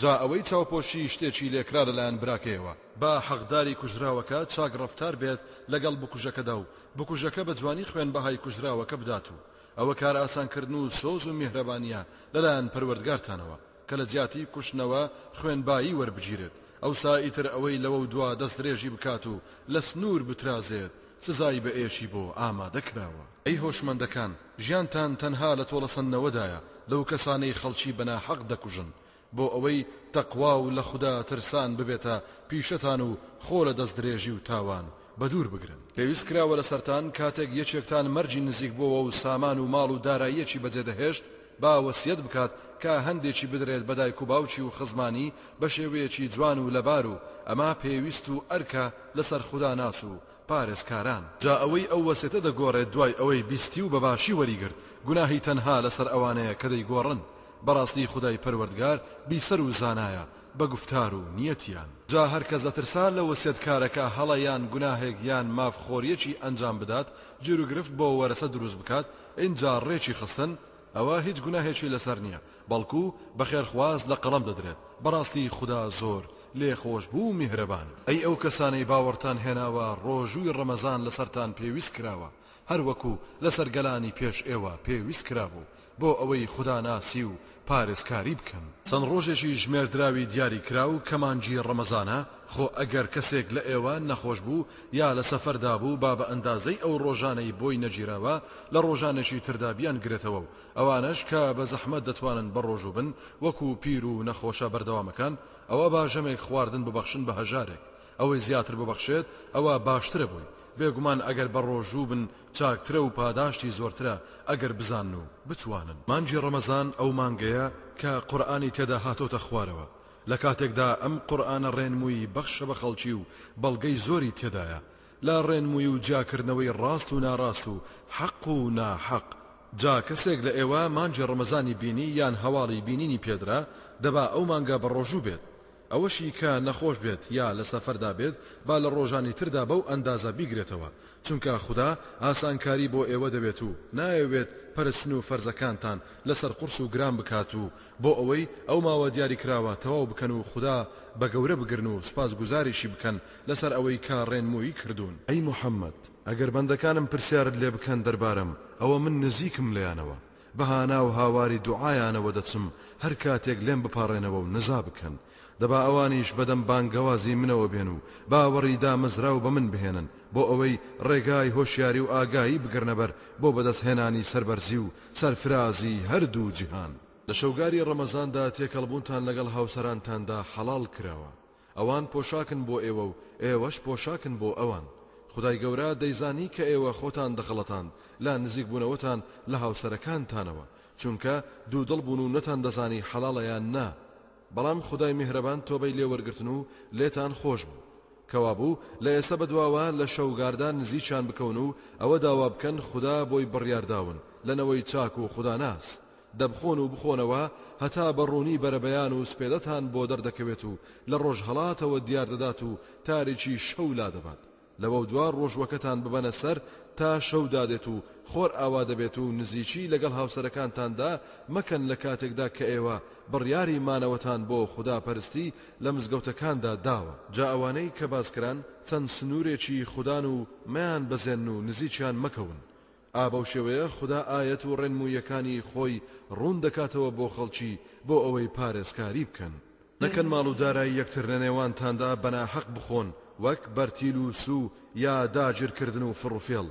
جا ئەوەی چاوپۆشی شتێکی لێکرا لەلایەن براکەیەوە، با حەقداری کوژراوەکە چاک ڕەفتار بێت لەگەڵ بکوژەکەدا و بکوژەکە بە جوانی خوێن بەهای کوژراوەکە بدات و ئەوە کارئاسانکردن و سۆز و میهرەبانییە لەلایەن پەروەردگارتانەوە کە لە جیاتی کوشتنەوە خوێن بایی وەربگیرێت ئەوسا ئیتر ئەوەی لەوەو دوا دەست درێژی بکات و لە سنوور بترازێت سزای بەئێشی بۆ ئامادە کراوە. ئەی هۆشمەندەکان ژیانتان تەنها لە تۆڵەسەندنەوەدایە لەو کەسانەی خەڵکی بە ناحەق دەکوژن، بۆ ئەوەی تەقوا و لە خودا ترسان ببێتە پیشەتان و خۆ لە دەستدرێژی و تاوان بە دوور بگرن. پێویست کراوە لەسەرتان کاتێک یەکێکتان مەرگی نزیک بۆوە و سامان و ماڵ و داراییەکی بەجێ دەهێشت با وەسیەت بکات کا هەندێکی بدرێت بە دایک و باوکی و خزمانی بە شێوەیەکی جوان و لەبار و ئەمە پێویست و ئەرکە لەسەر خوداناس و پارێزکاران. جا ئەوەی ئەو وەسێتە دەگۆڕێت دوای ئەوەی بیستی و بەباشی وەریگرت، گوناهی تەنها لەسەر ئەوانەیە کە دەیگۆڕن، بەڕاستی خودای پەروەردگار بیسەر و زانایە بە گوفتار و نیەتیان. جا هەرکەس دەترسا لە وەسێتکارەکە هەڵە یان گوناهێک یان ماف خۆریەکی ئەنجام بدات جیروگرفت بۆ وەرەسە دروست بکات ئینجا ڕێکی خستن، ئەوە هیچ گوناهێکی لەسەر نیە بەڵکو بە خێرخواز لە قەڵەم دەدرێت بەڕاستی خودا زۆر لێخۆشبوو و میهرەبانە ئەی ئەو کەسانەی باوەڕتان هێناوە ڕۆژووی ڕەمەزان لەسەرتان پێویست کراوە هەر وەکو لەسەر گەلانی پێش ئێوە پێویست کرابوو بۆ ئەوەی خوداناسی و پارێزکاری بکەن. چەند ڕۆژێکی ژمێردراوی دیاری کراو کە مانگی ڕەمەزانە خۆ ئەگەر کەسێک لە ئێوە نەخۆش بوو یا لە سەفەردا بوو با بە ئەندازەی ئەو ڕۆژانەی بۆی نەگیراوە لە ڕۆژانێکی تردا بیانگرێتەوە و ئەوانەش کە بە زەحمەت دەتوانن بەڕۆژوو بن وەکو پیر و نەخۆشە بەردەوامەکان ئەوا با ژەمێک خواردن ببەخشن بە هەژارێک ئەوەی زیاتر ببەخشێت ئەوا باشترە بۆی بێگومان ئەگەر بەڕۆژوو بن چاکترە و پاداشتی زۆرترە ئەگەر بزانن و بتوانن. مانگی ڕەمەزان ئەو مانگەیە کە قورئانی تێدا هاتۆتە خوارەوە لە کاتێکدا ئەم قورئانە ڕێنمووی بەخشە بە خەڵکی و بەڵگەی زۆری تێدایە لە ڕێنمووی و جیاکردنەوەی ڕاست و ناڕاست و حەق و ناحەق جا کەسێک لە ئێوە مانگی ڕەمەزانی بینی یان هەواڵی بینینی پێدرا دەبا ئەو مانگە بە ڕۆژوو بێت ئەوەشی کە نەخۆش بێت یا لە سەفەردا بێت با لە ڕۆژانی تردا بەو ئەندازە بیگرێتەوە چونکە خودا ئاسانکاری بۆ ئێوە دەوێت و نایەوێت پەرستن و فەرزەکانتان لەسەر قورس و گران بکات و بۆ ئەوەی ئەو ماوە دیاریکراوە تەواو بکەن و خودا بە گەورە بگرن و سوپاسگوزاریشی بکەن لەسەر ئەوەی کە ڕێنمووی کردوون. ئەی محەممەد! ئەگەر بەندەکانم پرسیارت لێ بکەن دەربارەم، ئەوە من نزیکم لێیانەوە، بە هانا و هاواری دوعایانەوە دەچم، هەر کاتێک لێم بپاڕێنەوە و نزا بکەن، دە با ئەوانیش بەدەم بانگەوازی منەوە بێن و باوەڕی دامەزراو بە من بهێنن بۆ ئەوەی ڕێگای هۆشیاری و ئاگایی بگرنە بەر بۆ بەدەستهێنانی سەربەرزی و سەرفرازی هەردوو جیهان. لە شەوگاری ڕەمەزاندا تێکەڵبوونتان لەگەڵ هاوسەرانتاندا حەڵاڵ کراوە، ئەوان پۆشاکن بۆ ئێوە و ئێوەش پۆشاکن بۆ ئەوان، خودای گەورە دەیزانی کە ئێوە خۆتان دەخەڵەتاند لە نزیکبوونەوەتان لە هاوسەرەکانتانەوە، چونکە دوودڵ بوون و نەتاندەزانی حەڵاڵە یان نا، بەڵام خودای میهرەبان تۆبەی لێ وەرگرتن و لێتان خۆش بوو، کەوابوو لە ئێستە بەدواوە لە شەوگاردا نزیکیان بکەون و ئەوە داوا بکەن خودا بۆی بڕیار داون لە نەوەی چاک و خوداناس دەبخۆن و بخۆنەوە هەتا بە ڕوونی بەرەبەیان و سپێدەتان بۆ دەردەکەوێت و لە ڕۆژهەڵاتەوە دیار دەدات و تاریکی شەو لادەبات لەوەودوا ڕۆژووەکەتان ببەنە سەر تا شەو دادێت و خۆرئاوا دەبێت و نزیکی لەگەڵ هاوسەرەکانتاندا مەکەن لە کاتێکدا کە ئێوە بڕیاری مانەوەتان بۆ خودا پەرستی لە مزگەوتەکاندا داوە، جا ئەوانەی کە باسکران چەند سنوورێکی خودان و مەیانبەزێن و نزیکیان مەکەون، ئا بەو شێوەیە خودا ئایەت و ڕێنموویەکانی خۆی ڕوون دەکاتەوە بۆ خەڵکی بۆ ئەوەی پارێزکاری بکەن نەکەن ماڵ و دارای یەکتر لە نێوانتاندا بە ناحەق بخۆن وەک بەرتیل و سو یا داگیرکردن و فڕوفێڵ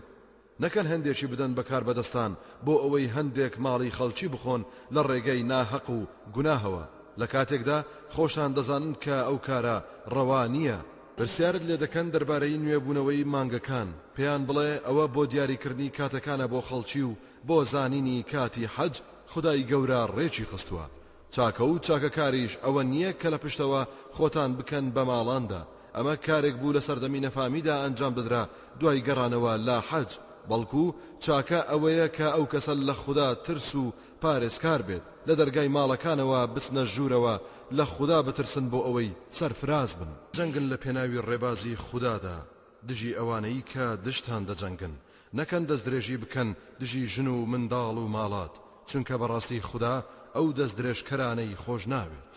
نەکەن هەندێکی بدەن بە کاربەدەستان بۆ ئەوەی هەندێک ماڵی خەڵکی بخۆن لە ڕێگەی ناحەق و گوناهەوە لە کاتێکدا خۆشتان دەزانن کە ئەو کارە ڕەوا نییە. پرسیارت لێ دەکەن دەربارەی نوێبوونەوەی مانگەکان، پێیان بڵێ ئەوە بۆ دیاریکردنی کاتەکانە بۆ خەڵکی و بۆ زانینی کاتی حەج خودای گەورە ڕێکی خستووە، چاکە و چاکەکاریش ئەوە نییە کە لە پشتەوە خۆتان بکەن بە ماڵاندا، ئەمە کارێک بوو لە سەردەمی نەفامیدا ئەنجام دەدرا دوای گەڕانەوە لە حەج، بەڵکو چاکە ئەوەیە کە ئەو کەسە لە خودا ترس و پارێزکار بێت لە دەرگای ماڵەکانەوە بچنە ژوورەوە لە خودا بترسن بۆ ئەوەی سەرفراز بن. جەنگن لە پێناوی ڕێبازی خودادا دژی ئەوانەیی کە دژتان دەجەنگن، نەکەن دەستدرێژی بکەن دژی ژن و منداڵ و ماڵات، چونکە بەڕاستی خودا ئەو دەستدرێژکەرانەی خۆش ناوێت.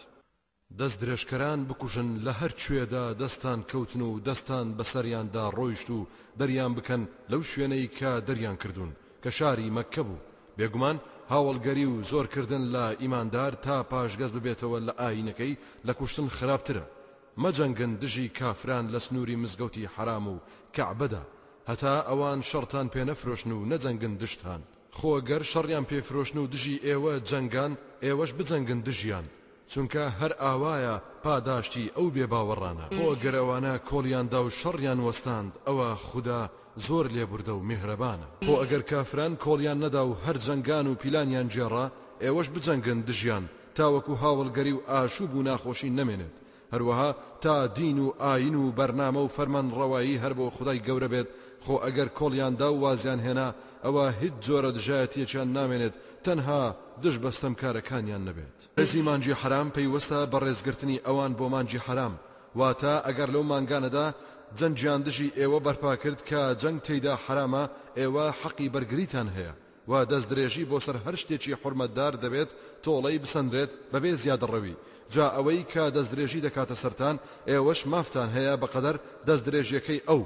دەست درێژکەران بکوژن لە هەر کوێدا دەستان کەوتن و دەستان بەسەریاندا ڕۆیشت و دەریان بکەن لەو شوێنەی کە دەریان کردوون کە شاری مەککە بوو بێگومان هاوەڵگەری و زۆر کردن لە ئیماندار تا پاشگەز ببێتەوە لە ئاینەکەی لە کوشتن خراپترە مەجەنگن دژی کافران لە سنووری مزگەوتی حەرام و کەعبەدا هەتا ئەوان شەڕتان پێ نەفرۆشن و نەجەنگن دژتان. خۆ گەر شەڕیان پێ فرۆشن و دژی ئێوە جەنگان ئێوەش بجەنگن دژیان، چونکە هەر ئاوایە پاداشتی ئەو بێباوەڕانە. خۆ گەر ئەوانە کۆڵیان دا و شەڕیان وەستاند ئەوە خودا زۆر لێبوردە و میهرەبانە. خۆ ئەگەر کافران کۆڵیان نەدا و هەر جەنگان و پیلانیان گێڕا ئێوەش بجەنگن دژیان تاوەکو هاوەڵگەری و ئاشوب و ناخۆشی نەمێنێت، هەروەها تا دین و ئاین و بەرنامە و فەرمانڕەوایی هەر بۆ خودای گەورە بێت، خۆ ئەگەر کۆڵیان دا و وازیان هێنا ئەوا هیچ جۆرە دژایەتیەکیان نامێنێت تەنها دژ بە ستەمکارەکانیان نەبێت. ڕێزی مانگی حەرام پەیوەستە بە ڕێزگرتنی ئەوان بۆ مانگی حەرام، واتە ئەگەر لەو مانگانەدا جەنگیان دژی ئێوە بەرپا کرد کە جەنگ تێیدا حەرامە ئێوە حەقی بەرگریتان هەیە و دەستدرێژی بۆ سەر هەر شتێکی حورمەتدار دەبێت تۆڵەی بسەنرێت بەبێ زیادەڕەوی، جا ئەوەی کە دەستدرێژی دەکاتە سەرتان ئێوەش مافتان هەیە بەقەدەر دەستدرێژیەکەی ئەو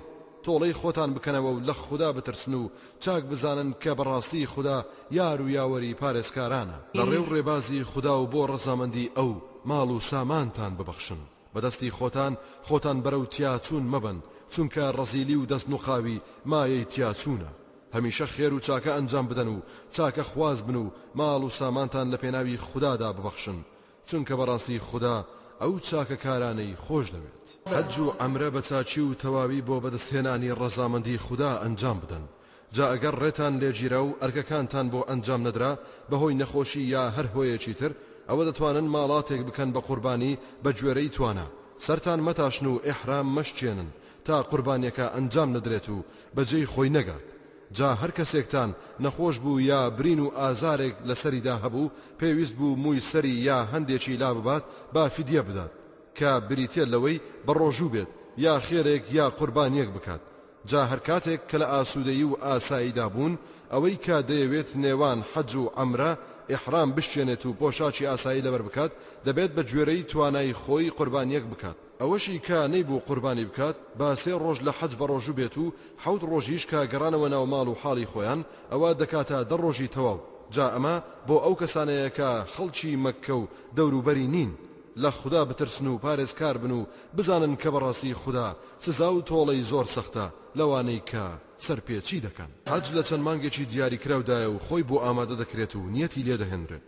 تۆڵەی خۆتان بکەنەوە و لە خودا بترسن و چاک بزانن کە بەڕاستی خودا یار و یاوەری پارێزکارانە. لە ڕێ و ڕێبازی خودا و بۆ ڕەزامەندی ئەو ماڵ و سامانتان ببەخشن بە دەستی خۆتان، خۆتان بەرەو تیاچوون مەبەن، چونکە ڕەزیلی و دەستنوقاوی مایەی تیاچوونە، هەمیشە خێر و چاکە ئەنجام بدەن و چاکە خواز بن و ماڵ و سامانتان لە پێناوی خودادا ببەخشن، چونکە بەڕاستی خودا ئەو چاکە کارانەی خۆش دەوێت. حەج و عەمرە بە چاکی و تەواوی بۆ بەدەستهێنانی ڕەزامەندی خودا ئەنجام بدەن، جا ئەگەر ڕێتان لێگیرا و ئەرکەکانتان بۆ ئەنجام نەدرا بەهۆی نەخۆشی یا هەر هۆیەکی تر، ئەوە دەتوانن ماڵاتێک بکەن بە قوربانی بە گوێرەی توانا، سەرتان مەتاشن و ئیحرام مەشکێنن، تا قوربانیەکە ئەنجام نەدرێت و بە جێی خۆی نەگات جا هەر کەسێکتان نەخۆش بوو یا برین و ئازارێک لە سەریدا هەبوو پێویست بوو مووی سەری یا هەندێکی لاببات با فیدیە بدات کە بریتیە لەوەی بە ڕۆژوو بێت یا خێرێک یا قوربانیەک بکات جا هەر کاتێک کە لە ئاسوودەیی و ئاساییدا بوون ئەوەی کە دەیەوێت نێوان حەج و عەمرە ئیحرام بشکێنێت و پۆشاکی ئاسایی لەبەر بکات دەبێت بە گوێرەی توانای خۆی قوربانیەک بکات ئەوەشی کا نەیبوو قوربانی بکات با سێ ڕۆژ لە حەج بەڕۆژو بێت و حەوت ڕۆژیش کا گەڕانەوە ناو ماڵ و حاڵی خۆیان ئەوا دەکاتە دە ڕۆژی تەواو جا ئەمە بۆ ئەو کەسانەیە کا خەڵکی مەککە و دەوروبەری نین لە خودا بترسن و پارێزکاربن و بزانن کە بەڕاستی خودا سزا و تۆڵەی زۆر سەختە لەوانەی کە سەرپێچی دەکەن. حەج لە چەند مانگێکی دیاریکراودایە و خۆی بۆ ئامادە دەکرێت و نیەتی لێدەهێنرێت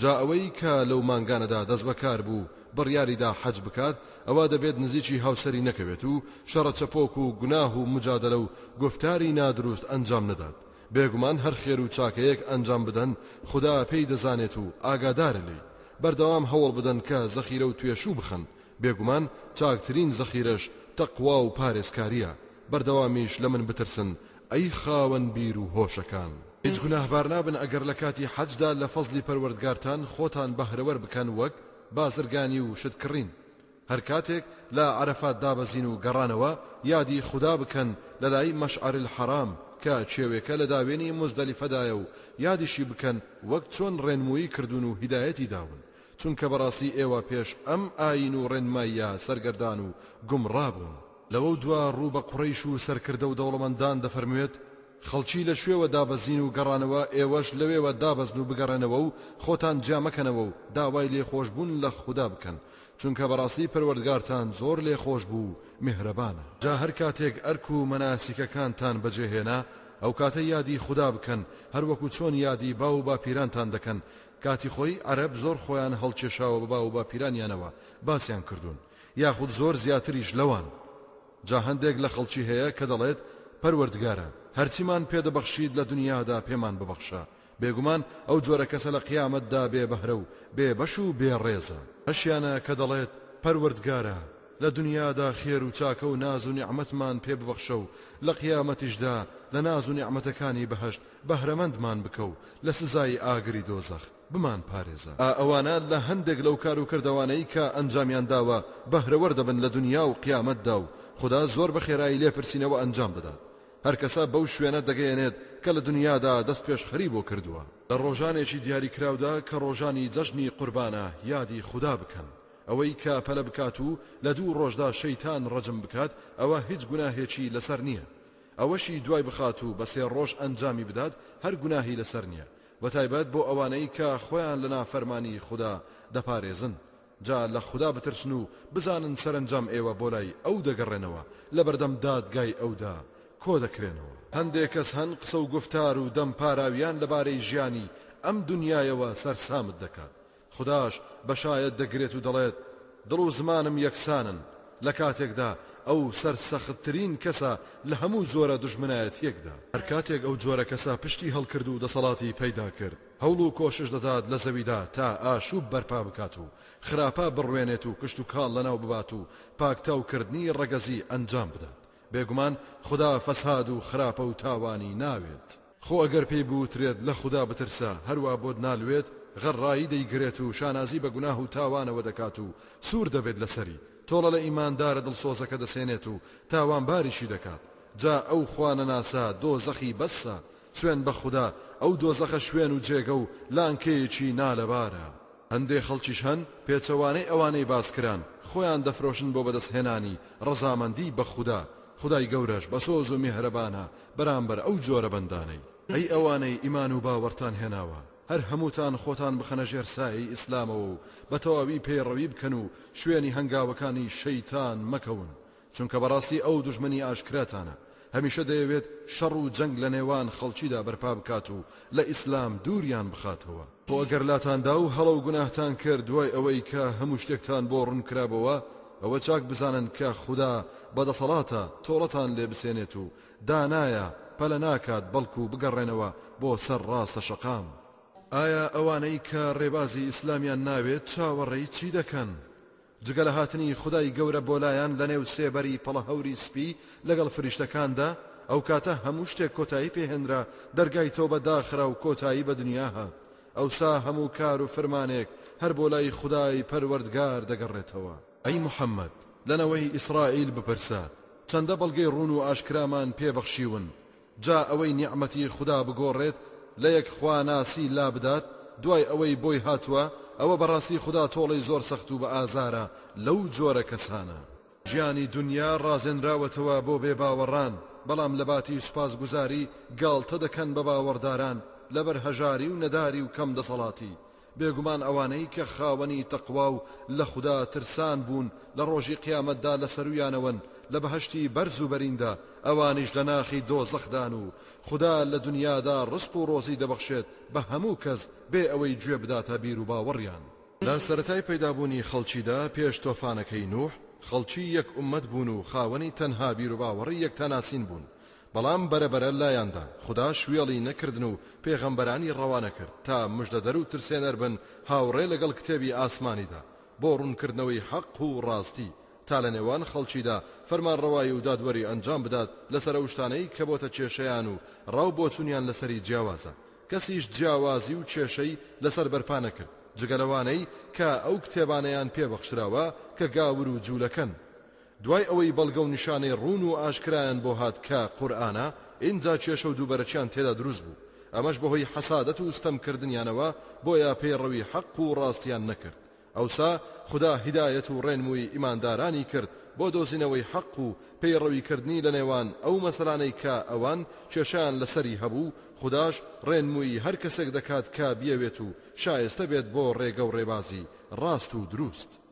جا ئەوەی کە لەو مانگانەدا دەست بەکار بوو بڕیاری دا حەج بکات ئەوا دەبێت نزیکی هاوسەری نەکەوێت و شەڕە چەپۆک و گوناه و مجادەلە و گوفتاری نادروست ئەنجام نەدات بێگومان هەر خێر و چاکەیەک ئەنجام بدەن خودا پێی دەزانێت و ئاگادارە لێی بەردەوام هەوڵ بدەن کە زەخیرە و توێشوو بخەن بێگومان چاکترین زەخیرەش تەقوا و پارێزکاریە بەردەوامیش لەمن بترسن ئەی خاوەن بیر و هۆشەکان! هیچ گوناهبار نابن ئەگەر لە کاتی حەجدا لە فەزڵی پەروەردگارتان خۆتان بەهرەوەر بکەن وەک، بازرگانی و شت کڕین. هەر کاتێک لە عەرەفات دابەزین و گەڕانەوە، یادی خودا بکەن لە لای مەشعەر الحەرام کە چێوێکە لە داوێنی موزدەلیفەدایە و یادیشی بکەن وەک چۆن ڕێنمووی کردوون و هیدایەتی داون، چونکە بەڕاستی ئێوە پێش ئەم ئایین و ڕێنماییە سەرگەردان و گومڕا بوون. لەوەو دوا ڕوو بە قوڕەیش و سەرکردەو دەوڵەمەندان دەفەرموێت، خەڵکی لە کوێوە دابەزین و گەڕانەوە ئێوەش لەوێوە دابەزن و بگەڕێنەوە و خۆتان جیا مەکەنەوە و داوای لێخۆشبوون لە خودا بکەن چونکە بەڕاستی پەروەردگارتان زۆر لێخۆشبوو و میهرەبانە. جا هەر کاتێک ئەرک و مەناسیکەکانتان بەجێ هێنا ئەو کاتە یادی خودا بکەن هەر وەکو چۆن یادی باو و باپیرانتان دەکەن، کاتی خۆی عەرەب زۆر خۆیان هەڵکێشاوە بە باو و باپیرانیانەوە باسیان کردوون، یاخود زۆر زیاتریش لەوان، جا هەندێک لە خەڵکی هەیە کە دەڵێت، پەروەردگارا هەرچیمان پێ دەبەخشیت لە دنیادا پێمان ببەخشە، بێگومان ئەو جۆرە کەسە لە قیامەتدا بێ بەهرە و بێ بەش و بێ ڕێزە. ئەشیانە کە دەڵێت، پەروەردگارا لە دنیادا خێر و چاکە و ناز و نیعمەتمان پێ ببەخشە و لە قیامەتیشدا لە ناز و نیعمەتەکانی بەهەشت بەهرەمەندمان بکە و لە سزای ئاگری دۆزەخ بمان پارێزە ئا ئەوانە لە هەندێک لەو کارو کردەوانەی کە ئەنجامیان داوە بەهرەوەر دەبن لە دونیاو قیامەتدا و خودا زۆر بە خێرایی لێپرسینەوە ئەنجام دەدات هەر کەسە بەو شوێنە دەگەیەنێت کە لە دونیادا دەست پێشخەری بۆ کردوە. لە ڕۆژانێکی دیاری کراودا کە ڕۆژانی جەژنی قوربانە یادی خودا بکەن ئەوەی کە پەلە بکات و لە دوو ڕۆژدا شەیتان ڕەجم بکات ئەوە هیچ گوناهێکی لەسەر نیە ئەوەشی دوای بخات و بە سێ ڕۆژ ئەنجامی بدات هەر گوناهی لەسەر نیە بەتایبەت بۆ ئەوانەی کە خۆیان لە نافەرمانی خودا دەپارێزن، جا لە خودا بترسن و بزانن سەرەنجام ئێوە بۆ لای ئەو دەگەڕێنەوە لەبەردەم دادگای ئەودا کۆدەکرێنەوە. هەندێک کەس هەن قسە و گوفتار و دەم پاراویان لەبارەی ژیانی ئەم دونیایەوە سەرسامت دەکات، خوداش بە شایەت دەگرێت و دەڵێت، دڵ و زمانم یەکسانن، لە کاتێکدا ئەو سەرسەختترین کەسە لە هەموو جۆرە دوژمنایەتییەکدا. هەر کاتێک ئەو جۆرە کەسە پشتی هەڵکرد و دەسەڵاتی پەیدا کرد، هەوڵ و کۆشش دەدات لە زەویدا تا ئاشووب بەرپا بکات و خراپە بڕوێنێت و کشتوکاڵ لەناو ببات و پاکتاوکردنی ڕەگەزی ئەنجام بدات، بێگومان خودا فەساد و خراپە و تاوانی ناوێت. خۆ ئەگەر پێی بوترێت لە خودا بترسە هەروا بۆت نالوێت، غەڕایی دەیگرێت و شانازی بە گوناه و تاوانەوە دەکات و سوور دەبێت لەسەری، تۆڵە لە ئیماندارە دڵسۆزەکە دەسێنێت و تاوانباریشی دەکات، جا ئەو خوانەناسە دۆزەخی بەسە، سوێن بە خودا ئەو دۆزەخە شوێن و جێگە و لانکەیەکی نالەبارە. هەندێ خەڵکیش هەن پێچەوانەی ئەوانەی باس کران خۆیان دەفرۆشن بۆ بەدەست هێنانی ڕەزامەندی بە خودا، خودای گەورەش بەسۆز و میهرەبانە بەرامبەر ئەو جۆرە بەندانەی. ئەی ئەوانەی ئیمان و باوەڕتان هێناوە هەر هەمووتان خۆتان بخەنە ژێر سایەی ئیسلامەوە و بەتەواوی پەیڕەوی بکەن و شوێنی هەنگاوەکانی شەیتان مەکەون چونکە بەڕاستی ئەو دوژمنی ئاشکراتانە، هەمیشە دەیەوێت شەڕ و جەنگ لە نێوان خەڵکیدا بەرپا بکات و لە ئیسلام دووریان بخاتەوە. خۆ ئەگەر لاتان دا و هەڵە و گوناهتان کرد دوای ئەوەی کە هەموو شتێکتان بۆ ڕوون کرابۆوە، ئەوە چاک بزانن کە خودا بە دەسەڵاتە تۆڵەتان لێ بسێنێت و دانایە، پەلە ناکات بەڵکو بگەڕێنەوە بۆ سەر ڕاستە شەقام. ئایا ئەوانەی کە ڕێبازی ئیسلامیان ناوێت چاوەڕێی چی دەکەن؟ جگە لە هاتنی خودای گەورە بۆ لایان لە نێو سێبەری پەڵە هەوری سپی لەگەڵ فریشتەکاندا، ئەو کاتە هەموو شتێک کۆتایی پێ هێنرا، دەرگای تۆبە داخرا و کۆتایی بە دنیا هات. ئەوسا هەموو کار و فرمانێک هەر بۆ لای خودای پەروەردگار دەگەڕێتەوە. ئەی محەممەد، لە نەوەی ئیسرائیل بپرسە، چەندە بەڵگەی ڕوون و ئاشکرامان پێ بەخشیون، جا ئەوەی نیعمەتی خودا بگۆڕێت لە یەک خوا ناسی لابدات دوای ئەوەی بۆی هاتووە ئەوە بەڕاستی خودا تۆڵەی زۆر سەخت و بە ئازارە لەو جۆرە کەسانە. ژیانی دونیا ڕازێنراوەتەوە بۆ بێ باوەڕان بەڵام لە باتی سوپاس گوزاری گاڵتە دەکەن بە باوەڕداران لەبەر هەژاری و نەداری و کەم دەسەڵاتی بێگومان ئەوانەی کە خاوەنی تەقوا و لە خودا ترسان بوون لە ڕۆژی قیامەتدا لە سەروویانەوەن لە بەهەشتی بەرز و بەریندا، ئەوانیش لە ناخی دۆزەخدان و خودا لە دونیادا ڕزق و ڕۆزی دەبەخشێت بە هەموو کەس بێ ئەوەی گوێ بداتە بیروباوەڕیان. لە سەرەتای پەیدابوونی خەڵکیدا پێش تۆفانەکەی نوح، خەڵکی یەک ئوممەت بوون و خاوەنی تەنها بیروباوەڕی یەکتاناسین بوون، بەڵام بەرە بەرە لایاندا خوداش وێڵی نەکردن و پێغەمبەرانی ڕەوانەکرد تا مژدەدەر و ترسێنەر بن هاوڕێ لەگەڵ کتێبی ئاسمانیدا بۆ ڕوونکردنەوەی حەق و ڕاستی تا لە نێوان خەڵکیدا فەرمانڕەوایی و دادوەری ئەنجام بدات لەسەر ئەو شتانەی کە بۆتە کێشەیان و ڕا و بۆچونیان لەسەری جیاوازە کەسیش جیاوازی و کێشەی لەسەر بەرپا نەکرد جگە لەوانەی کە ئەو کتێبانەیان پێ بەخشراوە کە گاور و جولەکەن دوای ئەوەی بەڵگە و نیشانەی ڕوون و ئاشکرایان بۆ هات کە قورئانە، ئینجا کێشە و دووبەرەکیان تێدا دروست بوو، ئەمەش بەهۆی حەسادەت و ستەم کردنیانەوە، بۆیە پەیڕەوی حەق و ڕاستیان نەکرد، ئەوسا خودا هیدایەت و ڕێنمووی ئیماندارانی کرد بۆ دۆزینەوەی حەق و پەیڕەوی کردنی لە نێوان ئەو مەسەلانەی کە ئەوان کێشەیان لەسەری هەبوو، خوداش ڕێنمووی هەر کەسێک دەکات کە بیەوێت و شایستە بێت بۆ ڕێگە و ڕێبازی ڕاست و دروست.